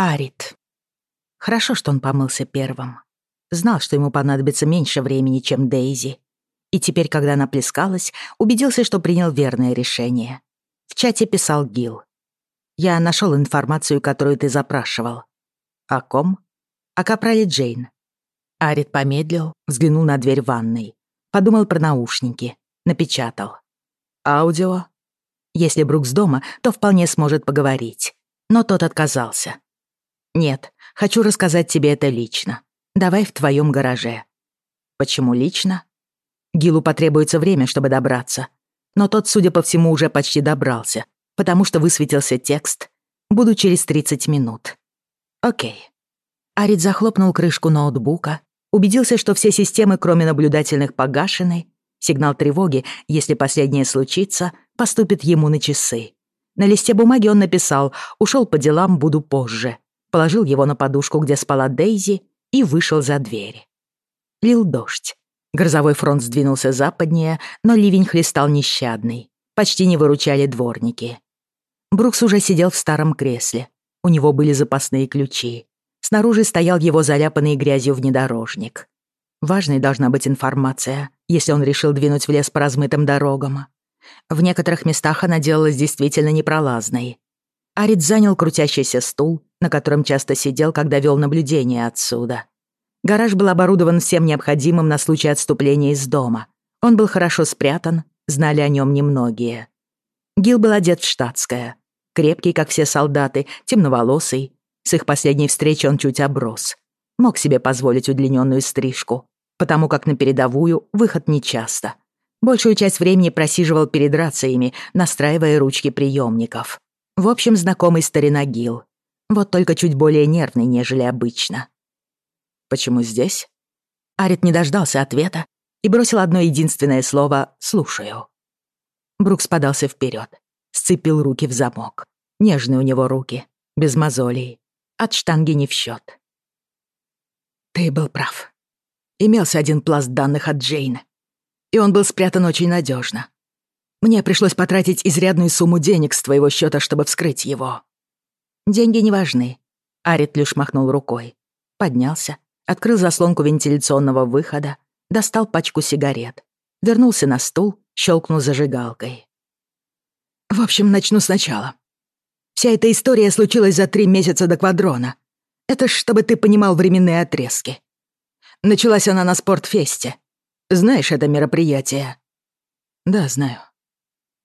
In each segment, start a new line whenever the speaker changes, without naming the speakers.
Арит. Хорошо, что он помылся первым. Знал, что ему понадобится меньше времени, чем Дейзи. И теперь, когда она плескалась, убедился, что принял верное решение. В чате писал Гил. «Я нашел информацию, которую ты запрашивал». «О ком?» «О капрале Джейн». Арит помедлил, взглянул на дверь ванной. Подумал про наушники. Напечатал. «Аудио?» Если Брукс дома, то вполне сможет поговорить. Но тот отказался. «Нет, хочу рассказать тебе это лично. Давай в твоем гараже». «Почему лично?» Гилу потребуется время, чтобы добраться. Но тот, судя по всему, уже почти добрался, потому что высветился текст «Буду через 30 минут». «Окей». Арит захлопнул крышку ноутбука, убедился, что все системы, кроме наблюдательных, погашены, сигнал тревоги, если последнее случится, поступит ему на часы. На листе бумаги он написал «Ушел по делам, буду позже» положил его на подушку, где спала Дейзи, и вышел за дверь. Лил дождь. Грозовой фронт сдвинулся западнее, но ливень хлестал нещадный. Почти не выручали дворники. Брукс уже сидел в старом кресле. У него были запасные ключи. Снаружи стоял его заляпанный грязью внедорожник. Важной должна быть информация, если он решил двинуть в лес по размытым дорогам. В некоторых местах она делалась действительно непролазной. Арит занял крутящийся стул, на котором часто сидел, когда вел наблюдение отсюда. Гараж был оборудован всем необходимым на случай отступления из дома. Он был хорошо спрятан, знали о нем немногие. Гил был одет в штатское. Крепкий, как все солдаты, темноволосый. С их последней встречи он чуть оброс. Мог себе позволить удлиненную стрижку, потому как на передовую выход нечасто. Большую часть времени просиживал перед рациями, настраивая ручки приемников. В общем, знакомый старина Гил. Вот только чуть более нервный, нежели обычно. «Почему здесь?» Арит не дождался ответа и бросил одно единственное слово «слушаю». Брукс подался вперед, сцепил руки в замок. Нежные у него руки, без мозолей. От штанги не в счет. Ты был прав. Имелся один пласт данных от Джейн, и он был спрятан очень надежно. Мне пришлось потратить изрядную сумму денег с твоего счета, чтобы вскрыть его. Деньги не важны. Арит лишь махнул рукой. Поднялся, открыл заслонку вентиляционного выхода, достал пачку сигарет. Вернулся на стул, щелкнул зажигалкой. В общем, начну сначала. Вся эта история случилась за три месяца до квадрона. Это чтобы ты понимал временные отрезки. Началась она на спортфесте. Знаешь это мероприятие? Да, знаю.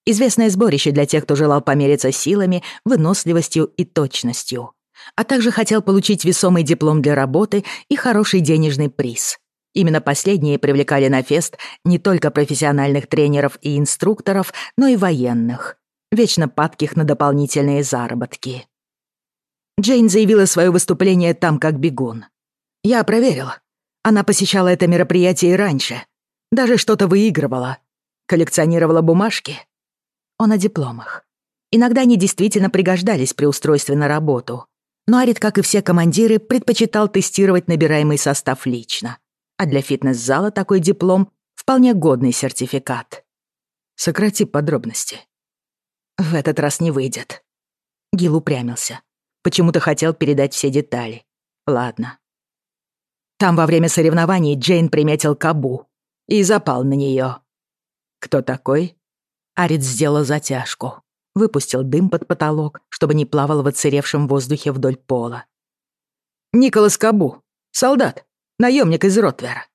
Известное сборище для тех, кто желал помериться силами, выносливостью и точностью. А также хотел получить весомый диплом для работы и хороший денежный приз. Именно последние привлекали на фест не только профессиональных тренеров и инструкторов, но и военных, вечно падких на дополнительные заработки. Джейн заявила свое выступление там как бегун. Я проверил. Она посещала это мероприятие и раньше. Даже что-то выигрывала. Коллекционировала бумажки он о дипломах. Иногда они действительно пригождались при устройстве на работу. Но Арит, как и все командиры, предпочитал тестировать набираемый состав лично. А для фитнес-зала такой диплом — вполне годный сертификат. Сократи подробности. В этот раз не выйдет. Гил упрямился. Почему-то хотел передать все детали. Ладно. Там во время соревнований Джейн приметил Кабу и запал на нее. Кто такой? Арит сделал затяжку. Выпустил дым под потолок, чтобы не плавал в отсыревшем воздухе вдоль пола. «Николас Кабу. Солдат. Наемник из Ротвера».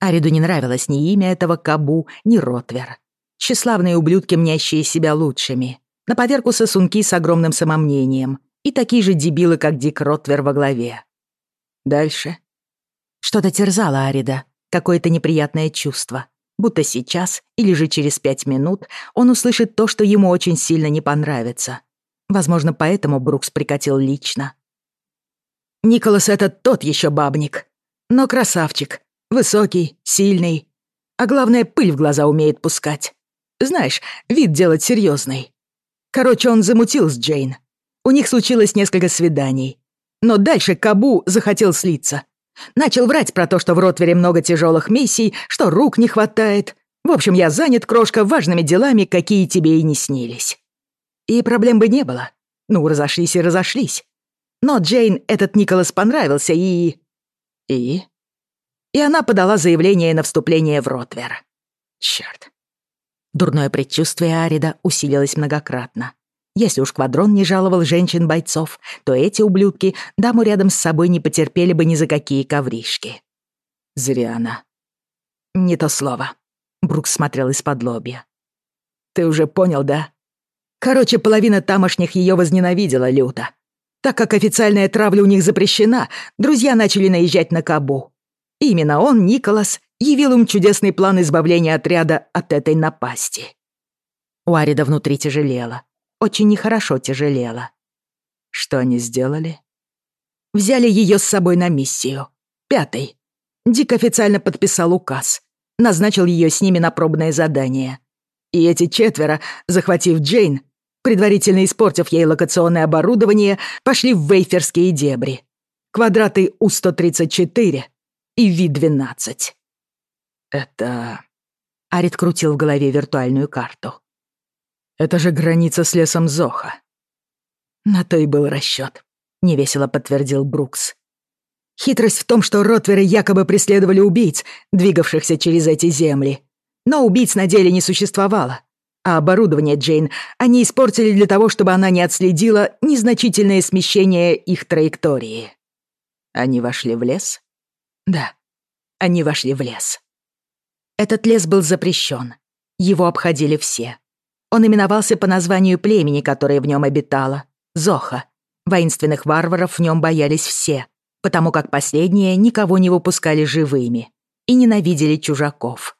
Ариду не нравилось ни имя этого Кабу, ни Ротвер. Тщеславные ублюдки, мнящие себя лучшими. На поверку сосунки с огромным самомнением. И такие же дебилы, как Дик Ротвер во главе. Дальше. Что-то терзало Арида, какое-то неприятное чувство будто сейчас или же через пять минут он услышит то, что ему очень сильно не понравится. Возможно, поэтому Брукс прикатил лично. «Николас этот тот еще бабник, но красавчик, высокий, сильный, а главное, пыль в глаза умеет пускать. Знаешь, вид делать серьезный. Короче, он замутил с Джейн. У них случилось несколько свиданий. Но дальше Кабу захотел слиться. Начал врать про то, что в Ротвере много тяжелых миссий, что рук не хватает. В общем, я занят, крошка, важными делами, какие тебе и не снились. И проблем бы не было. Ну, разошлись и разошлись. Но Джейн этот Николас понравился и... И? И она подала заявление на вступление в Ротвер. Чёрт. Дурное предчувствие Арида усилилось многократно. Если уж Квадрон не жаловал женщин-бойцов, то эти ублюдки даму рядом с собой не потерпели бы ни за какие ковришки. Зря она. Не то слово. Брукс смотрел из-под лобья. Ты уже понял, да? Короче, половина тамошних ее возненавидела люто. Так как официальная травля у них запрещена, друзья начали наезжать на Кабу. Именно он, Николас, явил им чудесный план избавления отряда от этой напасти. У Арида внутри тяжелело. Очень нехорошо тяжелело. Что они сделали? Взяли ее с собой на миссию. Пятый. Дик официально подписал указ. Назначил ее с ними на пробное задание. И эти четверо, захватив Джейн, предварительно испортив ей локационное оборудование, пошли в вейферские дебри. Квадраты У-134 и Ви-12. Это... Арит крутил в голове виртуальную карту. Это же граница с лесом Зоха. На то и был расчет, невесело подтвердил Брукс. Хитрость в том, что ротверы якобы преследовали убийц, двигавшихся через эти земли. Но убийц на деле не существовало. А оборудование Джейн они испортили для того, чтобы она не отследила незначительное смещение их траектории. Они вошли в лес? Да, они вошли в лес. Этот лес был запрещен. Его обходили все. Он именовался по названию племени, которое в нем обитало — Зоха. Воинственных варваров в нем боялись все, потому как последние никого не выпускали живыми и ненавидели чужаков.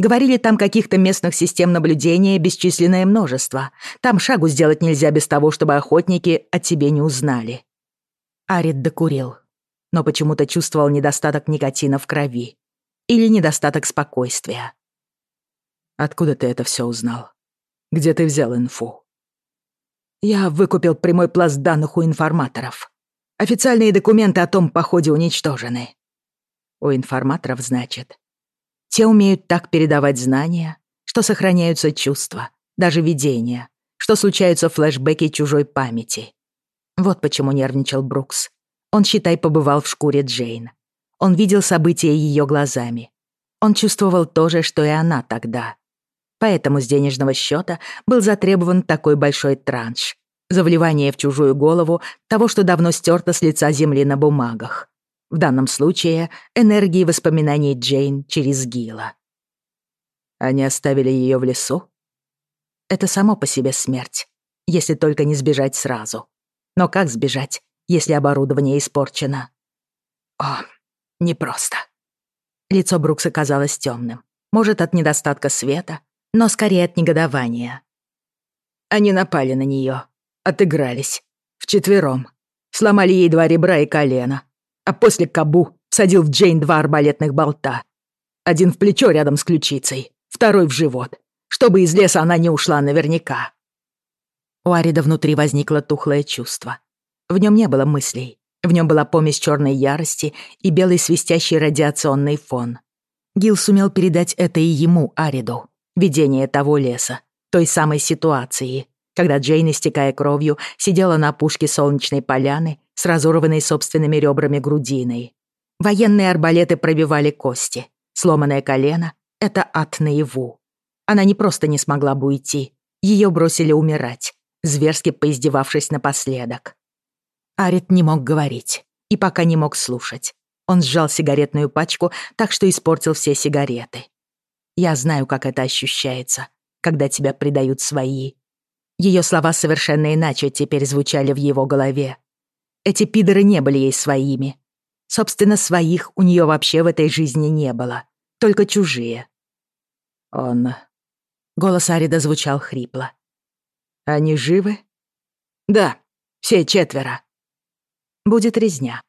Говорили, там каких-то местных систем наблюдения бесчисленное множество. Там шагу сделать нельзя без того, чтобы охотники о тебе не узнали. Арит докурил, но почему-то чувствовал недостаток никотина в крови. Или недостаток спокойствия. «Откуда ты это все узнал? Где ты взял инфу?» «Я выкупил прямой пласт данных у информаторов. Официальные документы о том походе уничтожены». «У информаторов, значит?» Те умеют так передавать знания, что сохраняются чувства, даже видения, что случаются флешбеки чужой памяти. Вот почему нервничал Брукс. Он, считай, побывал в шкуре Джейн. Он видел события ее глазами. Он чувствовал то же, что и она тогда. Поэтому с денежного счета был затребован такой большой транш за вливание в чужую голову того, что давно стерто с лица земли на бумагах. В данном случае энергии воспоминаний Джейн через Гила. Они оставили ее в лесу? Это само по себе смерть, если только не сбежать сразу. Но как сбежать, если оборудование испорчено? О, непросто. Лицо Брукса казалось темным. Может, от недостатка света, но скорее от негодования. Они напали на нее, отыгрались. Вчетвером. Сломали ей два ребра и колено а после Кабу садил в Джейн два арбалетных болта. Один в плечо рядом с ключицей, второй в живот, чтобы из леса она не ушла наверняка. У Арида внутри возникло тухлое чувство. В нем не было мыслей. В нем была помесь черной ярости и белый свистящий радиационный фон. Гил сумел передать это и ему, Ариду, видение того леса, той самой ситуации, когда Джейн, истекая кровью, сидела на опушке солнечной поляны с разорванной собственными ребрами грудиной. Военные арбалеты пробивали кости. Сломанное колено — это ад наяву. Она не просто не смогла бы уйти. Ее бросили умирать, зверски поиздевавшись напоследок. Арит не мог говорить и пока не мог слушать. Он сжал сигаретную пачку так, что испортил все сигареты. Я знаю, как это ощущается, когда тебя предают свои. Ее слова совершенно иначе теперь звучали в его голове. Эти пидоры не были ей своими. Собственно, своих у нее вообще в этой жизни не было. Только чужие. Он... Голос Арида звучал хрипло. «Они живы?» «Да, все четверо». Будет резня.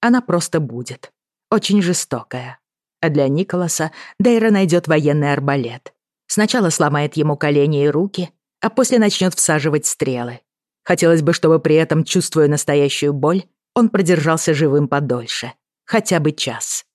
Она просто будет. Очень жестокая. А для Николаса Дейра найдет военный арбалет. Сначала сломает ему колени и руки, а после начнет всаживать стрелы. Хотелось бы, чтобы при этом, чувствуя настоящую боль, он продержался живым подольше. Хотя бы час.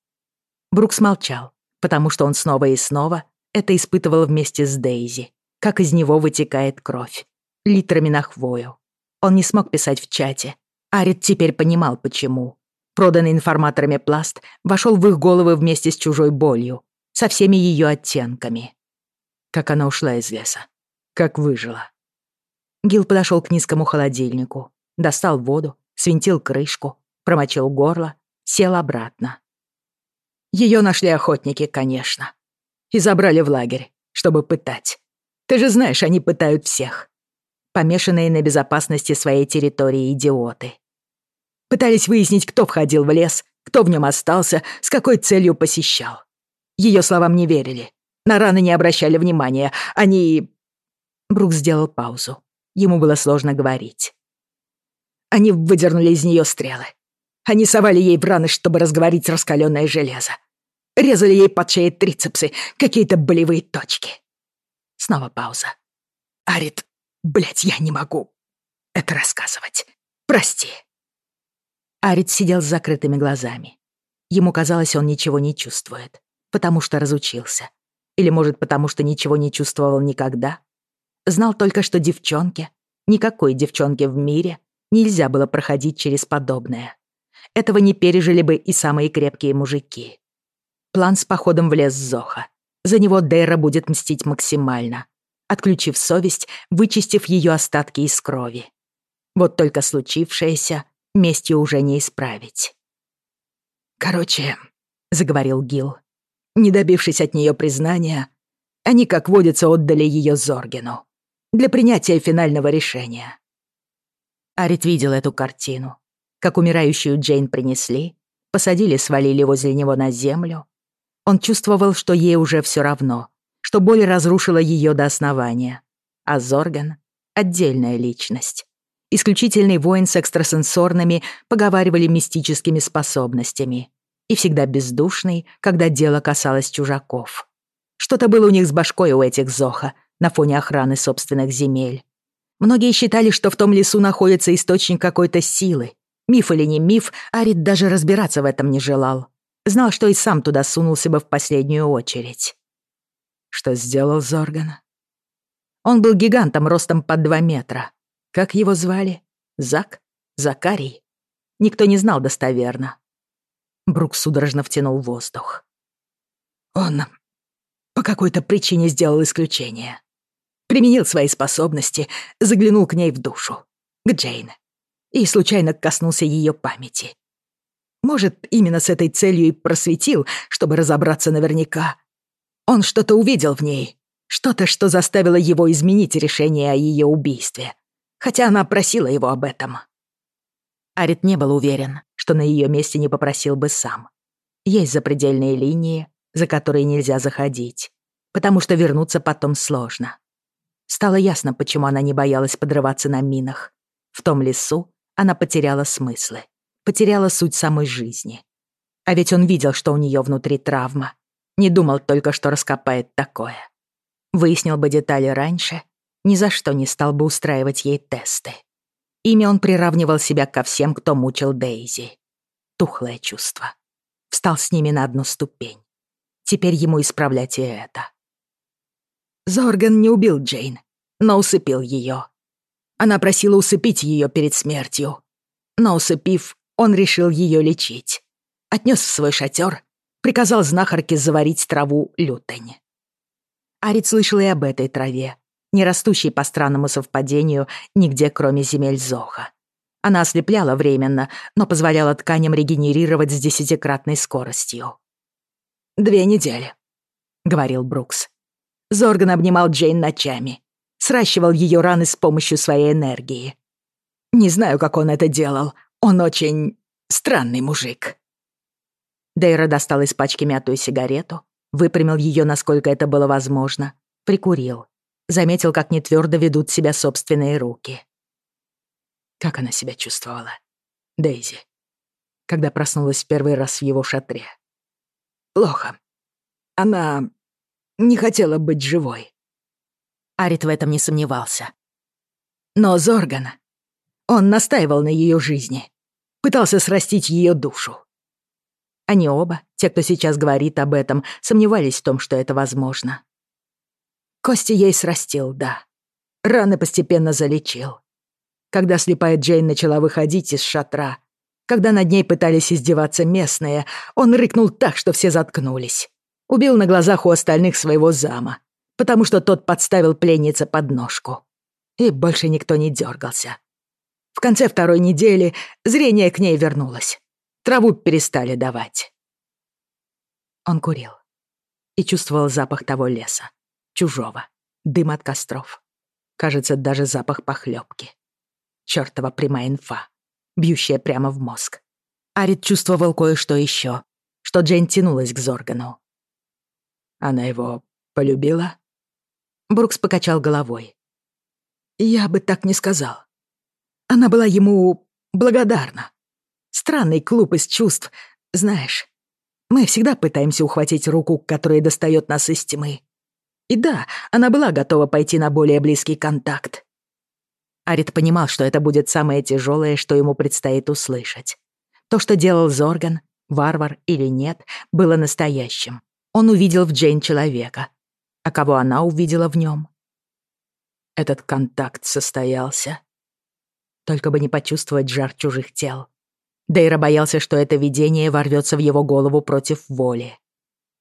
Брукс молчал, потому что он снова и снова это испытывал вместе с Дейзи, как из него вытекает кровь. Литрами на хвою. Он не смог писать в чате. Арит теперь понимал, почему. Проданный информаторами пласт вошел в их головы вместе с чужой болью, со всеми ее оттенками. Как она ушла из леса. Как выжила. Гил подошел к низкому холодильнику, достал воду, свинтил крышку, промочил горло, сел обратно. Ее нашли охотники, конечно. И забрали в лагерь, чтобы пытать. Ты же знаешь, они пытают всех. Помешанные на безопасности своей территории идиоты. Пытались выяснить, кто входил в лес, кто в нем остался, с какой целью посещал. Ее словам не верили. На раны не обращали внимания. Они... Брук сделал паузу. Ему было сложно говорить. Они выдернули из нее стрелы. Они совали ей в раны, чтобы разговорить раскаленное железо. Резали ей под шеей трицепсы, какие-то болевые точки. Снова пауза. Арит, блядь, я не могу это рассказывать. Прости. Арит сидел с закрытыми глазами. Ему казалось, он ничего не чувствует, потому что разучился. Или, может, потому что ничего не чувствовал никогда. Знал только, что девчонке, никакой девчонке в мире, нельзя было проходить через подобное. Этого не пережили бы и самые крепкие мужики. План с походом в лес Зоха. За него Дейра будет мстить максимально, отключив совесть, вычистив ее остатки из крови. Вот только случившееся местью уже не исправить. «Короче», — заговорил Гил, не добившись от нее признания, они, как водится, отдали ее Зоргину для принятия финального решения. Арит видел эту картину, как умирающую Джейн принесли, посадили, свалили возле него на землю. Он чувствовал, что ей уже все равно, что боль разрушила ее до основания, а Зорган — отдельная личность, исключительный воин с экстрасенсорными, поговаривали мистическими способностями. И всегда бездушный, когда дело касалось чужаков. Что-то было у них с башкой у этих Зоха на фоне охраны собственных земель. Многие считали, что в том лесу находится источник какой-то силы. Миф или не миф, Арит даже разбираться в этом не желал. Знал, что и сам туда сунулся бы в последнюю очередь. Что сделал Зорган? Он был гигантом ростом под два метра. Как его звали? Зак? Закарий? Никто не знал достоверно. Брук судорожно втянул воздух. Он по какой-то причине сделал исключение. Применил свои способности, заглянул к ней в душу, к Джейн, и случайно коснулся ее памяти. Может, именно с этой целью и просветил, чтобы разобраться наверняка. Он что-то увидел в ней, что-то, что заставило его изменить решение о ее убийстве хотя она просила его об этом. Арит не был уверен, что на ее месте не попросил бы сам. Есть запредельные линии, за которые нельзя заходить, потому что вернуться потом сложно. Стало ясно, почему она не боялась подрываться на минах. В том лесу она потеряла смыслы, потеряла суть самой жизни. А ведь он видел, что у нее внутри травма. Не думал только, что раскопает такое. Выяснил бы детали раньше, ни за что не стал бы устраивать ей тесты. Ими он приравнивал себя ко всем, кто мучил Дейзи. Тухлое чувство. Встал с ними на одну ступень. Теперь ему исправлять и это. Зорган не убил Джейн, но усыпил ее. Она просила усыпить ее перед смертью. Но усыпив, он решил ее лечить. Отнес в свой шатер, приказал знахарке заварить траву лютень. Арит слышал и об этой траве, не растущей по странному совпадению нигде, кроме земель Зоха. Она ослепляла временно, но позволяла тканям регенерировать с десятикратной скоростью. «Две недели», — говорил Брукс. Зорган обнимал Джейн ночами, сращивал ее раны с помощью своей энергии. Не знаю, как он это делал. Он очень странный мужик. Дейра достал из пачки мятую сигарету, выпрямил ее, насколько это было возможно, прикурил заметил, как нетвёрдо ведут себя собственные руки. Как она себя чувствовала? Дейзи, когда проснулась в первый раз в его шатре. Плохо. Она не хотела быть живой. Арит в этом не сомневался. Но Зорган, он настаивал на ее жизни, пытался срастить ее душу. Они оба, те, кто сейчас говорит об этом, сомневались в том, что это возможно. Кости ей срастил, да. Раны постепенно залечил. когда слепая Джейн начала выходить из шатра. Когда над ней пытались издеваться местные, он рыкнул так, что все заткнулись. Убил на глазах у остальных своего зама, потому что тот подставил пленнице под ножку. И больше никто не дергался. В конце второй недели зрение к ней вернулось. Траву перестали давать. Он курил и чувствовал запах того леса, чужого, дым от костров. Кажется, даже запах похлебки. Чёртова прямая инфа, бьющая прямо в мозг. Арит чувствовал кое-что еще, что Джейн тянулась к Зоргану. Она его полюбила? Брукс покачал головой. Я бы так не сказал. Она была ему благодарна. Странный клуб из чувств, знаешь. Мы всегда пытаемся ухватить руку, которая достает нас из тьмы. И да, она была готова пойти на более близкий контакт. Арит понимал, что это будет самое тяжелое, что ему предстоит услышать. То, что делал Зорган, варвар или нет, было настоящим. Он увидел в Джейн человека. А кого она увидела в нем? Этот контакт состоялся. Только бы не почувствовать жар чужих тел. Дейра боялся, что это видение ворвется в его голову против воли.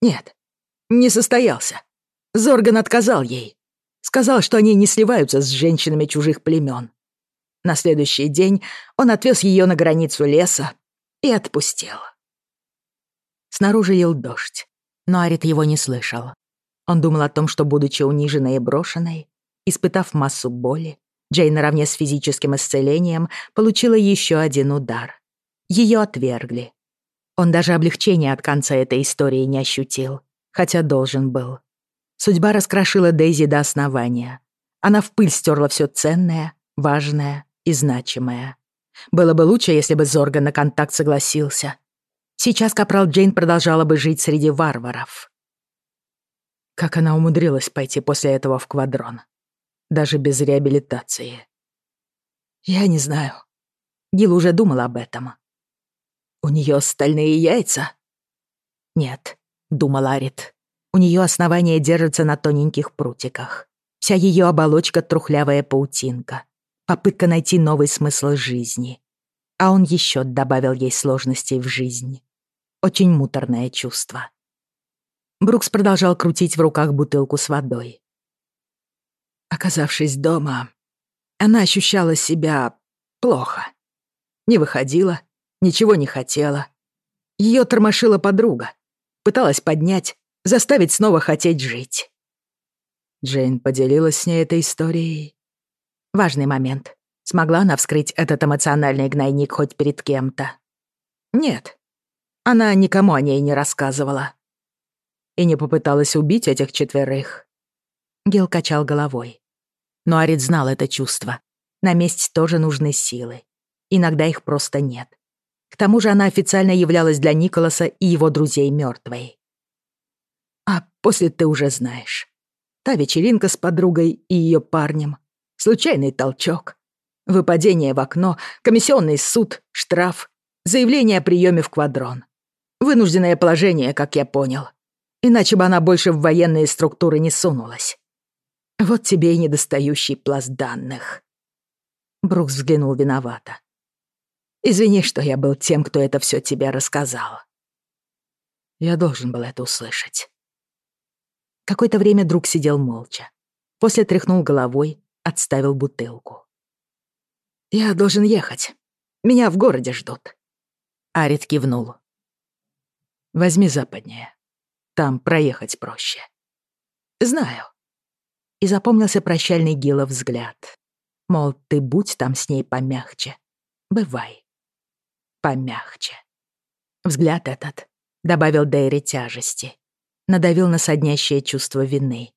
Нет, не состоялся. Зорган отказал ей. Сказал, что они не сливаются с женщинами чужих племен. На следующий день он отвез ее на границу леса и отпустил. Снаружи лил дождь, но Арит его не слышал. Он думал о том, что, будучи униженной и брошенной, испытав массу боли, Джей наравне с физическим исцелением получила еще один удар. Ее отвергли. Он даже облегчения от конца этой истории не ощутил, хотя должен был. Судьба раскрошила Дейзи до основания. Она в пыль стерла все ценное, важное и значимое. Было бы лучше, если бы Зорга на контакт согласился. Сейчас капрал Джейн продолжала бы жить среди варваров. Как она умудрилась пойти после этого в квадрон? Даже без реабилитации. Я не знаю. Гил уже думал об этом. «У нее стальные яйца?» «Нет», — думал Арит. «У нее основание держится на тоненьких прутиках. Вся ее оболочка — трухлявая паутинка. Попытка найти новый смысл жизни. А он еще добавил ей сложностей в жизнь. Очень муторное чувство». Брукс продолжал крутить в руках бутылку с водой. Оказавшись дома, она ощущала себя плохо. Не выходила, ничего не хотела. Ее тормошила подруга. Пыталась поднять, заставить снова хотеть жить. Джейн поделилась с ней этой историей. Важный момент. Смогла она вскрыть этот эмоциональный гнойник хоть перед кем-то? Нет. Она никому о ней не рассказывала. И не попыталась убить этих четверых. Гил качал головой. Но Арит знал это чувство. На месте тоже нужны силы. Иногда их просто нет. К тому же она официально являлась для Николаса и его друзей мертвой. А после ты уже знаешь. Та вечеринка с подругой и ее парнем. Случайный толчок. Выпадение в окно, комиссионный суд, штраф, заявление о приеме в квадрон. Вынужденное положение, как я понял. Иначе бы она больше в военные структуры не сунулась. Вот тебе и недостающий пласт данных. Брукс взглянул виновато. Извини, что я был тем, кто это все тебе рассказал. Я должен был это услышать. Какое-то время друг сидел молча. После тряхнул головой, отставил бутылку. «Я должен ехать. Меня в городе ждут». Арит кивнул. «Возьми западнее. Там проехать проще». «Знаю». И запомнился прощальный Гилов взгляд. Мол, ты будь там с ней помягче. Бывай помягче. Взгляд этот добавил Дейре тяжести, надавил на соднящее чувство вины.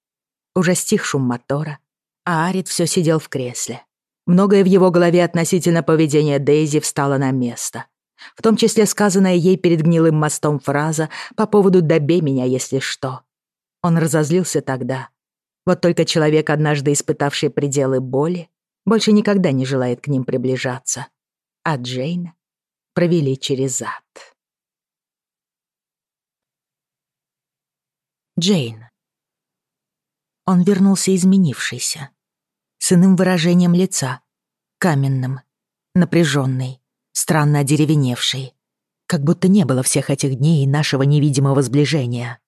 Уже стих шум мотора, а Арит все сидел в кресле. Многое в его голове относительно поведения Дейзи встало на место. В том числе сказанная ей перед гнилым мостом фраза по поводу «добей меня, если что». Он разозлился тогда. Вот только человек, однажды испытавший пределы боли, больше никогда не желает к ним приближаться. А Джейн провели через зад. Джейн. Он вернулся изменившийся, с иным выражением лица, каменным, напряженный, странно одеревеневший, как будто не было всех этих дней и нашего невидимого сближения.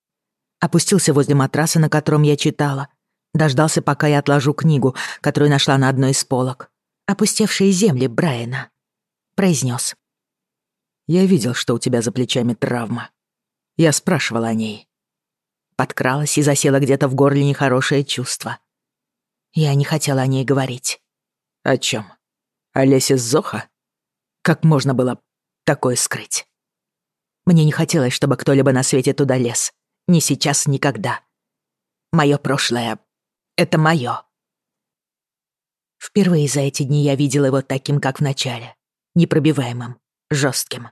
Опустился возле матраса, на котором я читала, дождался, пока я отложу книгу, которую нашла на одной из полок. «Опустевшие земли» Брайана. Произнес.
«Я видел, что у тебя за плечами травма. Я спрашивал о ней».
Подкралась и засела где-то в горле нехорошее чувство. Я не хотела о ней говорить.
«О чем? О лесе Зоха? Как можно было такое скрыть?»
Мне не хотелось, чтобы кто-либо на свете туда лез. Ни сейчас, никогда. Мое прошлое — это мое. Впервые за эти дни я видела его таким, как в начале. Непробиваемым, жестким.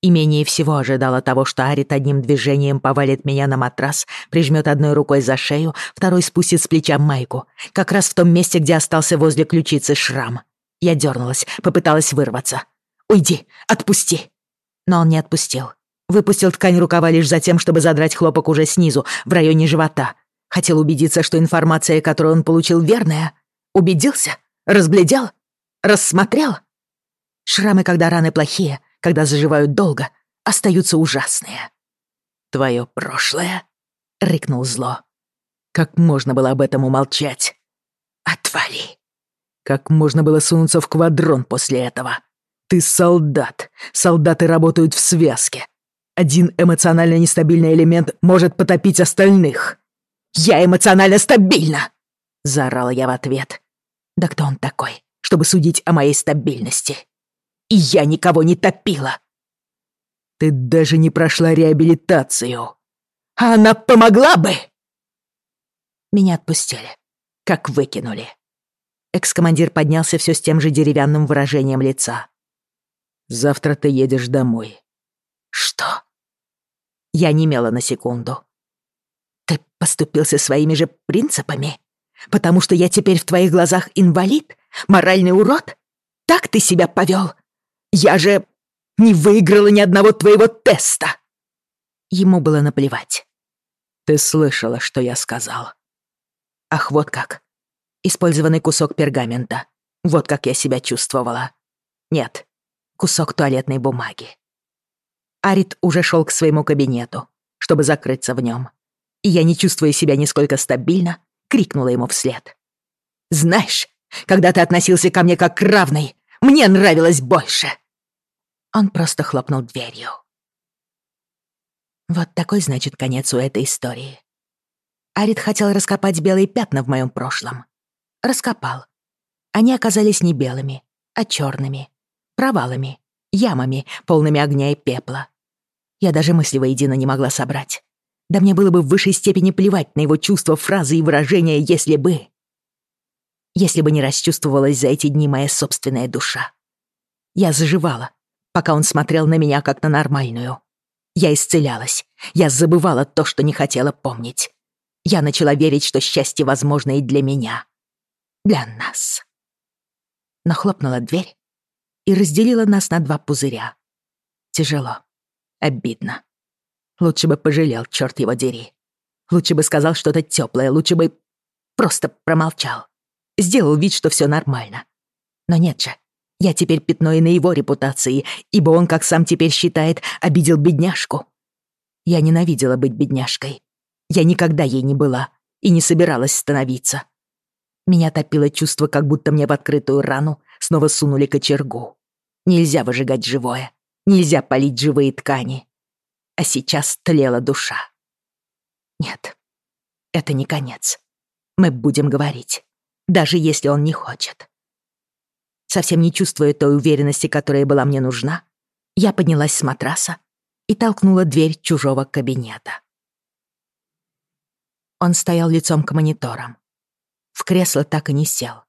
И менее всего ожидала того, что Арит одним движением повалит меня на матрас, прижмет одной рукой за шею, второй спустит с плеча майку, как раз в том месте, где остался возле ключицы шрам. Я дернулась, попыталась вырваться. «Уйди! Отпусти!» Но он не отпустил. Выпустил ткань рукава лишь за тем, чтобы задрать хлопок уже снизу, в районе живота. Хотел убедиться, что информация, которую он получил, верная. Убедился? Разглядел? Рассмотрел? Шрамы, когда раны плохие, когда заживают долго, остаются ужасные. «Твое прошлое?» — рыкнул зло. «Как можно было об этом умолчать?» «Отвали!» «Как можно было сунуться в квадрон после этого?» «Ты солдат. Солдаты работают в связке. Один эмоционально нестабильный элемент может потопить остальных». «Я эмоционально стабильна!» — заорала я в ответ. «Да кто он такой, чтобы судить о моей стабильности?» И я никого не топила. Ты даже не прошла реабилитацию. А она помогла бы!» Меня отпустили, как выкинули. Экс-командир поднялся все с тем же деревянным выражением лица. «Завтра ты едешь домой». «Что?» Я немела на секунду. «Ты поступился своими же принципами? Потому что я теперь в твоих глазах инвалид? Моральный урод? Так ты себя повел? Я же не выиграла ни одного твоего теста!» Ему было наплевать. «Ты слышала, что я сказал?» «Ах, вот как. Использованный кусок пергамента. Вот как я себя чувствовала. Нет, кусок туалетной бумаги». Арит уже шел к своему кабинету, чтобы закрыться в нем. И я, не чувствуя себя нисколько стабильно, крикнула ему вслед. «Знаешь, когда ты относился ко мне как к равной, мне нравилось больше!» Он просто хлопнул дверью. Вот такой, значит, конец у этой истории. Арит хотел раскопать белые пятна в моем прошлом. Раскопал. Они оказались не белыми, а черными. Провалами, ямами, полными огня и пепла. Я даже мысли воедино не могла собрать. Да мне было бы в высшей степени плевать на его чувства, фразы и выражения, если бы если бы не расчувствовалась за эти дни моя собственная душа. Я заживала, пока он смотрел на меня как на нормальную. Я исцелялась, я забывала то, что не хотела помнить. Я начала верить, что счастье возможно и для меня. Для нас. Нахлопнула дверь и разделила нас на два пузыря. Тяжело. Обидно. Лучше бы пожалел, черт его дери. Лучше бы сказал что-то теплое, лучше бы просто промолчал сделал вид, что все нормально. Но нет же, я теперь пятно и на его репутации, ибо он, как сам теперь считает, обидел бедняжку. Я ненавидела быть бедняжкой. Я никогда ей не была и не собиралась становиться. Меня топило чувство, как будто мне в открытую рану снова сунули кочергу. Нельзя выжигать живое, нельзя полить живые ткани. А сейчас тлела душа. Нет, это не конец. Мы будем говорить даже если он не хочет. Совсем не чувствуя той уверенности, которая была мне нужна, я поднялась с матраса и толкнула дверь чужого кабинета. Он стоял лицом к мониторам. В кресло так и не сел.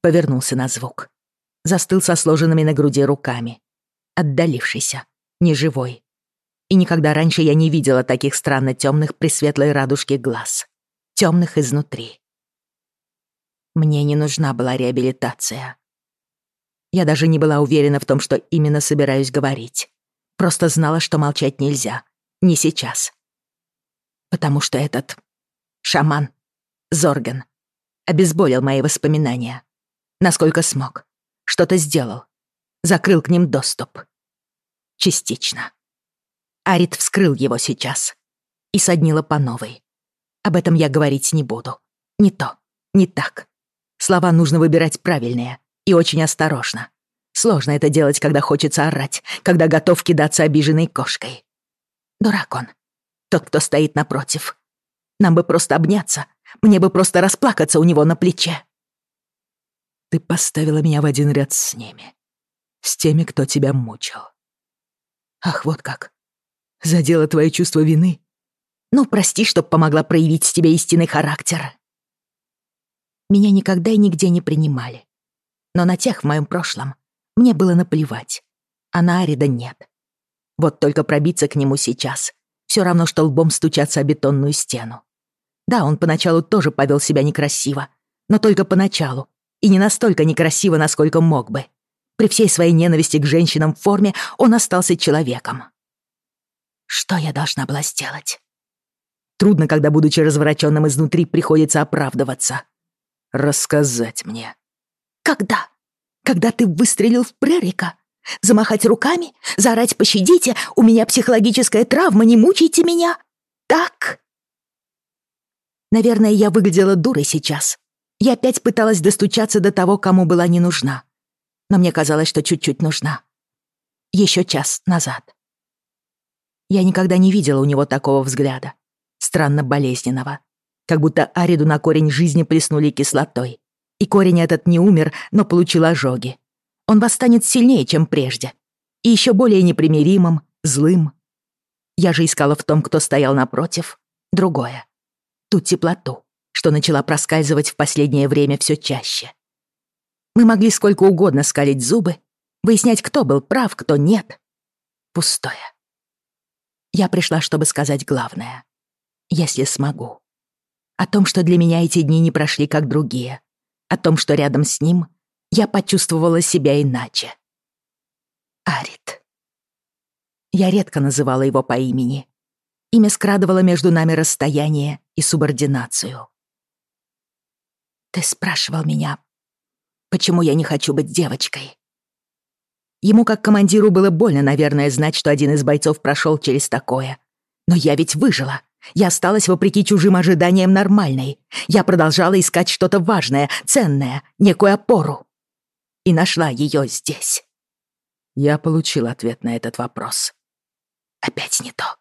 Повернулся на звук. Застыл со сложенными на груди руками. Отдалившийся, неживой. И никогда раньше я не видела таких странно темных при светлой радужке глаз. Темных изнутри. Мне не нужна была реабилитация. Я даже не была уверена в том, что именно собираюсь говорить. Просто знала, что молчать нельзя. Не сейчас. Потому что этот шаман, Зорген, обезболил мои воспоминания. Насколько смог. Что-то сделал. Закрыл к ним доступ. Частично. Арит вскрыл его сейчас. И соднило по новой. Об этом я говорить не буду. Не то, не так. Слова нужно выбирать правильные и очень осторожно. Сложно это делать, когда хочется орать, когда готов кидаться обиженной кошкой. Дурак он. Тот, кто стоит напротив. Нам бы просто обняться. Мне бы просто расплакаться у него на плече.
Ты поставила меня в один ряд с ними. С теми, кто тебя мучил. Ах, вот как. Задела твое чувство вины?
Ну, прости, чтоб помогла проявить тебе истинный характер. Меня никогда и нигде не принимали. Но на тех в моем прошлом мне было наплевать. А на Арида нет. Вот только пробиться к нему сейчас все равно, что лбом стучаться о бетонную стену. Да, он поначалу тоже повел себя некрасиво, но только поначалу, и не настолько некрасиво, насколько мог бы. При всей своей ненависти к женщинам в форме он остался человеком. Что я должна была сделать? Трудно, когда, будучи развороченным изнутри, приходится оправдываться.
Рассказать мне.
Когда? Когда ты выстрелил в Прерика? Замахать руками? Заорать «пощадите», «у меня психологическая травма, не мучайте меня»? Так? Наверное, я выглядела дурой сейчас. Я опять пыталась достучаться до того, кому была не нужна. Но мне казалось, что чуть-чуть нужна. Еще час назад. Я никогда не видела у него такого взгляда. Странно болезненного. Как будто Ариду на корень жизни плеснули кислотой. И корень этот не умер, но получил ожоги. Он восстанет сильнее, чем прежде. И еще более непримиримым, злым. Я же искала в том, кто стоял напротив, другое. Ту теплоту, что начала проскальзывать в последнее время все чаще. Мы могли сколько угодно скалить зубы, выяснять, кто был прав, кто нет. Пустое. Я пришла, чтобы сказать главное. Если смогу. О том, что для меня эти дни не прошли, как другие. О том, что рядом с ним я почувствовала себя иначе. Арит. Я редко называла его по имени. Имя скрадывало между нами расстояние и субординацию. Ты спрашивал меня, почему я не хочу быть девочкой. Ему, как командиру, было больно, наверное, знать, что один из бойцов прошел через такое. Но я ведь выжила. Я осталась, вопреки чужим ожиданиям, нормальной. Я продолжала искать что-то важное, ценное, некую опору. И нашла ее здесь.
Я получил ответ на этот вопрос.
Опять не то.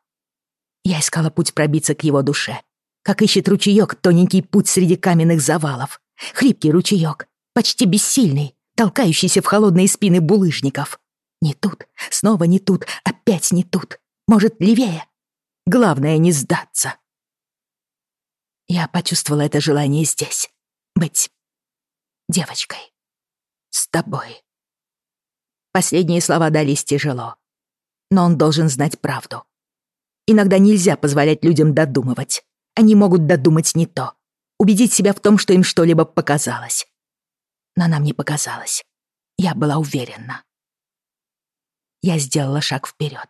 Я искала путь пробиться к его душе. Как ищет ручеёк тоненький путь среди каменных завалов. Хрипкий ручеёк, почти бессильный, толкающийся в холодные спины булыжников. Не тут, снова не тут, опять не тут. Может, левее? Главное не сдаться. Я почувствовала это желание здесь. Быть девочкой. С тобой. Последние слова дались тяжело. Но он должен знать правду. Иногда нельзя позволять людям додумывать. Они могут додумать не то. Убедить себя в том, что им что-либо показалось. Но нам не показалось. Я была уверена. Я сделала шаг вперед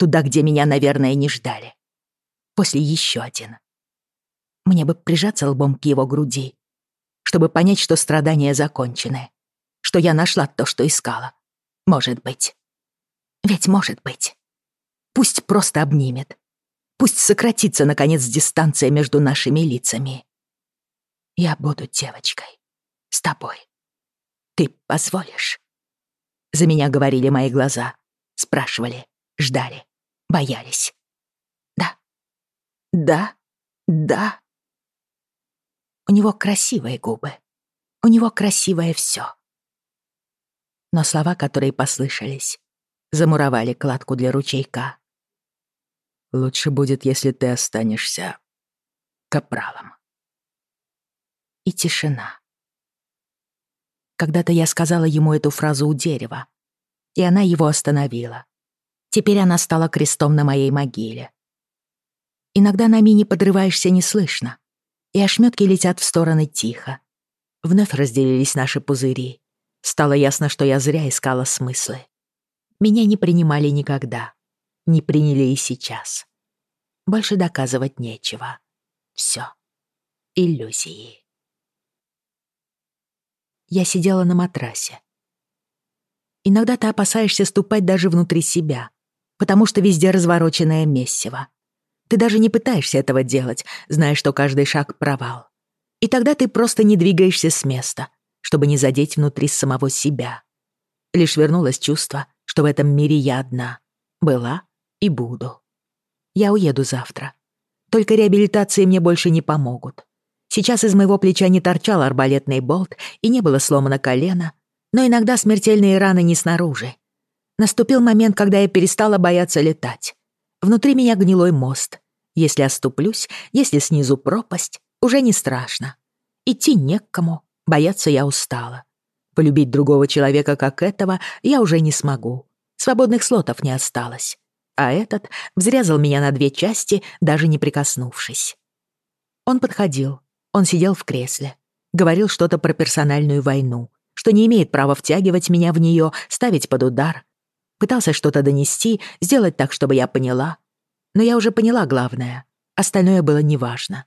туда, где меня, наверное, не ждали. После еще один. Мне бы прижаться лбом к его груди, чтобы понять, что страдания закончены, что я нашла то, что искала. Может быть. Ведь может быть. Пусть просто обнимет. Пусть сократится, наконец, дистанция между нашими лицами. Я буду девочкой. С тобой. Ты позволишь? За меня говорили мои глаза. Спрашивали, ждали боялись. Да, да, да. У него красивые губы. У него красивое все. Но слова, которые послышались, замуровали кладку для ручейка.
Лучше будет, если ты останешься капралом.
И тишина. Когда-то я сказала ему эту фразу у дерева, и она его остановила. Теперь она стала крестом на моей могиле. Иногда на мини подрываешься неслышно, и ошметки летят в стороны тихо. Вновь разделились наши пузыри. Стало ясно, что я зря искала смыслы. Меня не принимали никогда. Не приняли и сейчас. Больше доказывать нечего. Всё. Иллюзии. Я сидела на матрасе, Иногда ты опасаешься ступать даже внутри себя, потому что везде развороченное месиво. Ты даже не пытаешься этого делать, зная, что каждый шаг — провал. И тогда ты просто не двигаешься с места, чтобы не задеть внутри самого себя. Лишь вернулось чувство, что в этом мире я одна. Была и буду. Я уеду завтра. Только реабилитации мне больше не помогут. Сейчас из моего плеча не торчал арбалетный болт и не было сломано колено, но иногда смертельные раны не снаружи. Наступил момент, когда я перестала бояться летать. Внутри меня гнилой мост. Если оступлюсь, если снизу пропасть, уже не страшно. Идти не к кому, бояться я устала. Полюбить другого человека, как этого, я уже не смогу. Свободных слотов не осталось. А этот взрезал меня на две части, даже не прикоснувшись. Он подходил. Он сидел в кресле. Говорил что-то про персональную войну, что не имеет права втягивать меня в нее, ставить под удар. Пытался что-то донести, сделать так, чтобы я поняла. Но я уже поняла главное. Остальное было неважно.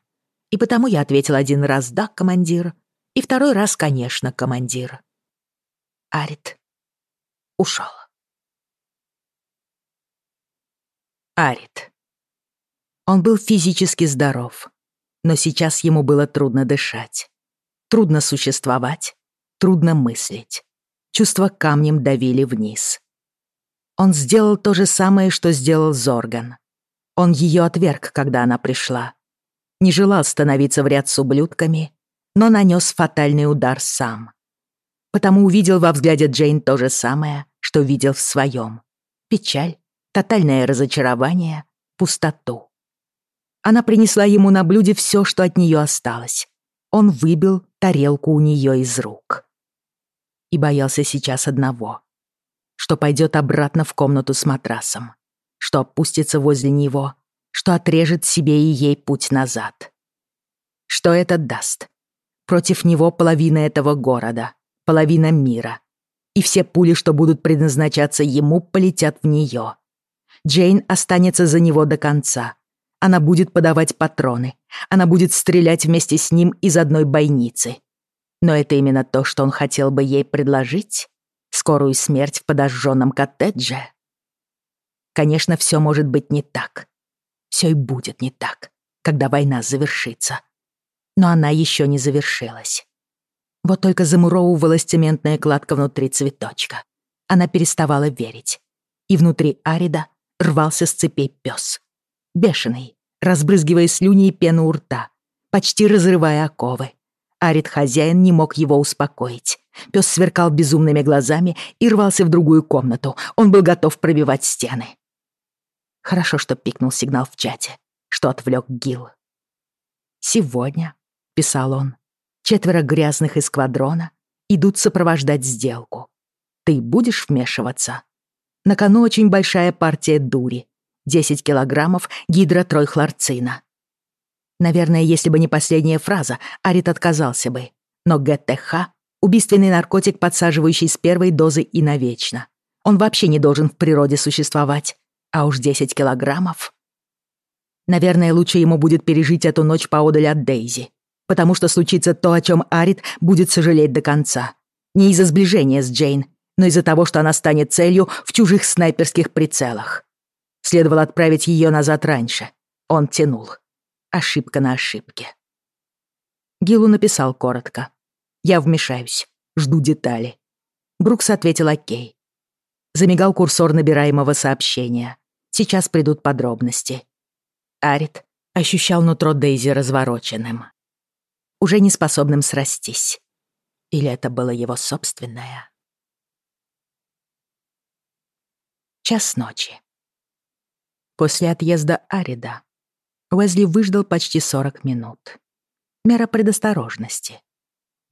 И потому я ответил один раз «да, командир», и второй раз «конечно, командир». Арит ушел. Арит. Он был физически здоров, но сейчас ему было трудно дышать. Трудно существовать, трудно мыслить. Чувства камнем давили вниз. Он сделал то же самое, что сделал Зорган. Он ее отверг, когда она пришла. Не желал становиться в ряд с ублюдками, но нанес фатальный удар сам потому увидел во взгляде Джейн то же самое, что видел в своем. Печаль, тотальное разочарование, пустоту. Она принесла ему на блюде все, что от нее осталось. Он выбил тарелку у нее из рук. И боялся сейчас одного, что пойдет обратно в комнату с матрасом, что опустится возле него, что отрежет себе и ей путь назад. Что это даст? Против него половина этого города, половина мира. И все пули, что будут предназначаться ему, полетят в нее. Джейн останется за него до конца. Она будет подавать патроны. Она будет стрелять вместе с ним из одной бойницы. Но это именно то, что он хотел бы ей предложить? Скорую смерть в подожженном коттедже? Конечно, все может быть не так. Все и будет не так, когда война завершится. Но она еще не завершилась. Вот только замуровывалась цементная кладка внутри цветочка. Она переставала верить. И внутри Арида рвался с цепей пес. Бешеный, разбрызгивая слюни и пену у рта, почти разрывая оковы. Арид-хозяин не мог его успокоить. Пес сверкал безумными глазами и рвался в другую комнату. Он был готов пробивать стены. Хорошо, что пикнул сигнал в чате, что отвлек Гил. «Сегодня», — писал он, Четверо грязных из квадрона идут сопровождать сделку. Ты будешь вмешиваться? На кону очень большая партия дури. 10 килограммов гидротройхлорцина. Наверное, если бы не последняя фраза, Арит отказался бы. Но ГТХ — убийственный наркотик, подсаживающий с первой дозы и навечно. Он вообще не должен в природе существовать. А уж 10 килограммов. Наверное, лучше ему будет пережить эту ночь поодаль от Дейзи потому что случится то, о чем Арит будет сожалеть до конца. Не из-за сближения с Джейн, но из-за того, что она станет целью в чужих снайперских прицелах. Следовало отправить ее назад раньше. Он тянул. Ошибка на ошибке. Гилу написал коротко. «Я вмешаюсь. Жду детали». Брукс ответил «Окей». Замигал курсор набираемого сообщения. Сейчас придут подробности. Арит ощущал нутро Дейзи развороченным уже не способным срастись. Или это было его собственное? Час ночи. После отъезда Арида Уэзли выждал почти 40 минут. Мера предосторожности.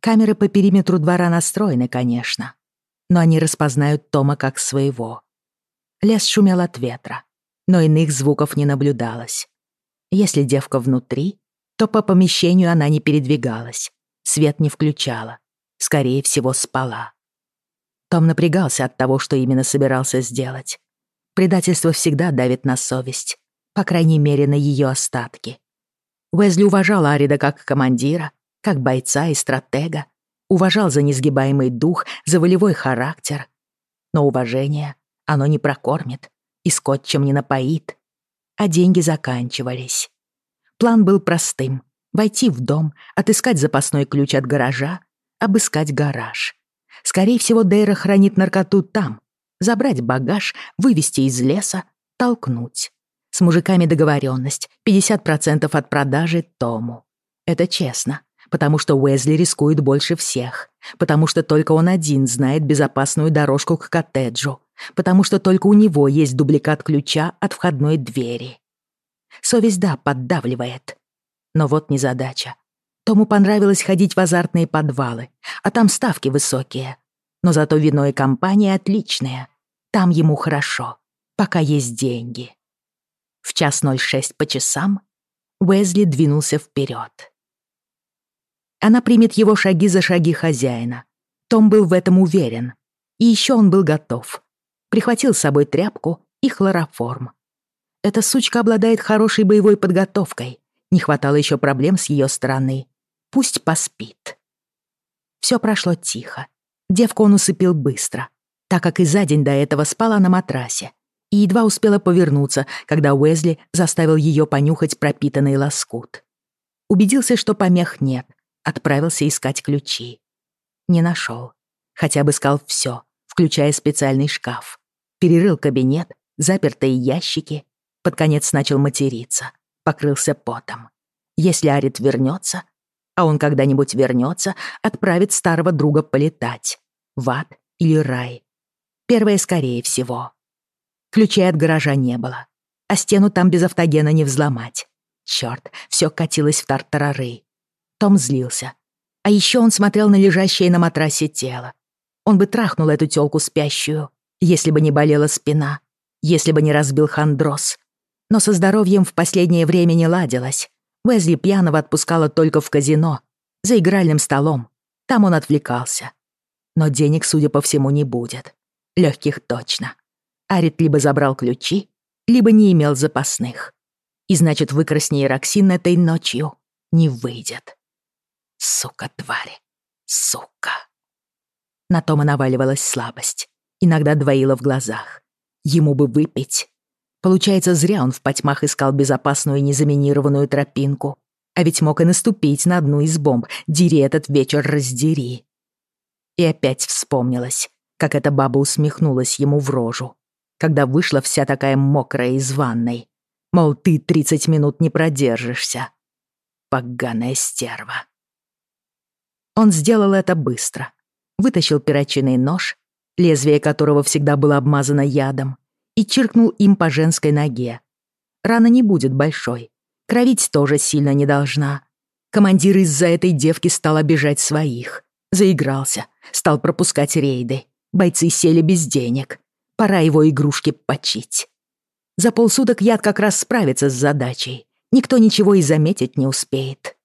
Камеры по периметру двора настроены, конечно, но они распознают Тома как своего. Лес шумел от ветра, но иных звуков не наблюдалось. Если девка внутри, то по помещению она не передвигалась, свет не включала, скорее всего, спала. Том напрягался от того, что именно собирался сделать. Предательство всегда давит на совесть, по крайней мере, на ее остатки. Уэзли уважал Арида как командира, как бойца и стратега, уважал за несгибаемый дух, за волевой характер. но уважение оно не прокормит и скотчем не напоит. А деньги заканчивались. План был простым — войти в дом, отыскать запасной ключ от гаража, обыскать гараж. Скорее всего, Дейра хранит наркоту там. Забрать багаж, вывести из леса, толкнуть. С мужиками договоренность, 50% от продажи Тому. Это честно, потому что Уэзли рискует больше всех, потому что только он один знает безопасную дорожку к коттеджу, потому что только у него есть дубликат ключа от входной двери. Совесть, да, поддавливает. Но вот незадача. Тому понравилось ходить в азартные подвалы, а там ставки высокие. Но зато вино и компания отличные. Там ему хорошо, пока есть деньги. В час 06 по часам Уэзли двинулся вперед. Она примет его шаги за шаги хозяина. Том был в этом уверен. И еще он был готов. Прихватил с собой тряпку и хлороформ. Эта сучка обладает хорошей боевой подготовкой. Не хватало еще проблем с ее стороны. Пусть поспит. Все прошло тихо. Девку он усыпил быстро, так как и за день до этого спала на матрасе и едва успела повернуться, когда Уэзли заставил ее понюхать пропитанный лоскут. Убедился, что помех нет, отправился искать ключи. Не нашел, хотя бы искал все, включая специальный шкаф. Перерыл кабинет, запертые ящики, под конец начал материться, покрылся потом. Если Арит вернется, а он когда-нибудь вернется, отправит старого друга полетать. В ад или рай. Первое скорее всего. Ключей от гаража не было. А стену там без автогена не взломать. Чёрт, всё катилось в тартарары. Том злился. А ещё он смотрел на лежащее на матрасе тело. Он бы трахнул эту тёлку спящую, если бы не болела спина, если бы не разбил хондроз. Но со здоровьем в последнее время не ладилось. Уэзли пьяного отпускала только в казино, за игральным столом. Там он отвлекался. Но денег, судя по всему, не будет. Лёгких точно. Арит либо забрал ключи, либо не имел запасных. И значит, выкрасть нейроксин этой ночью не выйдет. Сука, твари, сука. На Тома наваливалась слабость. Иногда двоила в глазах. Ему бы выпить. Получается, зря он в потьмах искал безопасную незаминированную тропинку. А ведь мог и наступить на одну из бомб. Дери этот вечер, раздери. И опять вспомнилось, как эта баба усмехнулась ему в рожу когда вышла вся такая мокрая из ванной. Мол, ты 30 минут не продержишься. Поганая стерва. Он сделал это быстро. Вытащил перочинный нож, лезвие которого всегда было обмазано ядом, и чиркнул им по женской ноге. Рана не будет большой. Кровить тоже сильно не должна. Командир из-за этой девки стал обижать своих. Заигрался, стал пропускать рейды. Бойцы сели без денег. Пора его игрушки почить. За полсуток яд как раз справится с задачей. Никто ничего и заметить не успеет.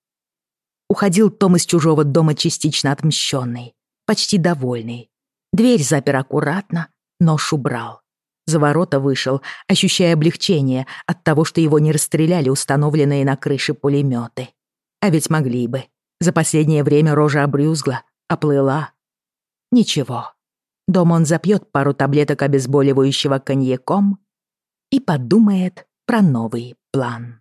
Уходил Том из чужого дома частично отмщенный, почти довольный. Дверь запер аккуратно, нож убрал. За ворота вышел, ощущая облегчение от того, что его не расстреляли установленные на крыше пулеметы. А ведь могли бы. За последнее время рожа обрюзгла, оплыла. Ничего. Дома он запьет пару таблеток обезболивающего коньяком и подумает про новый план.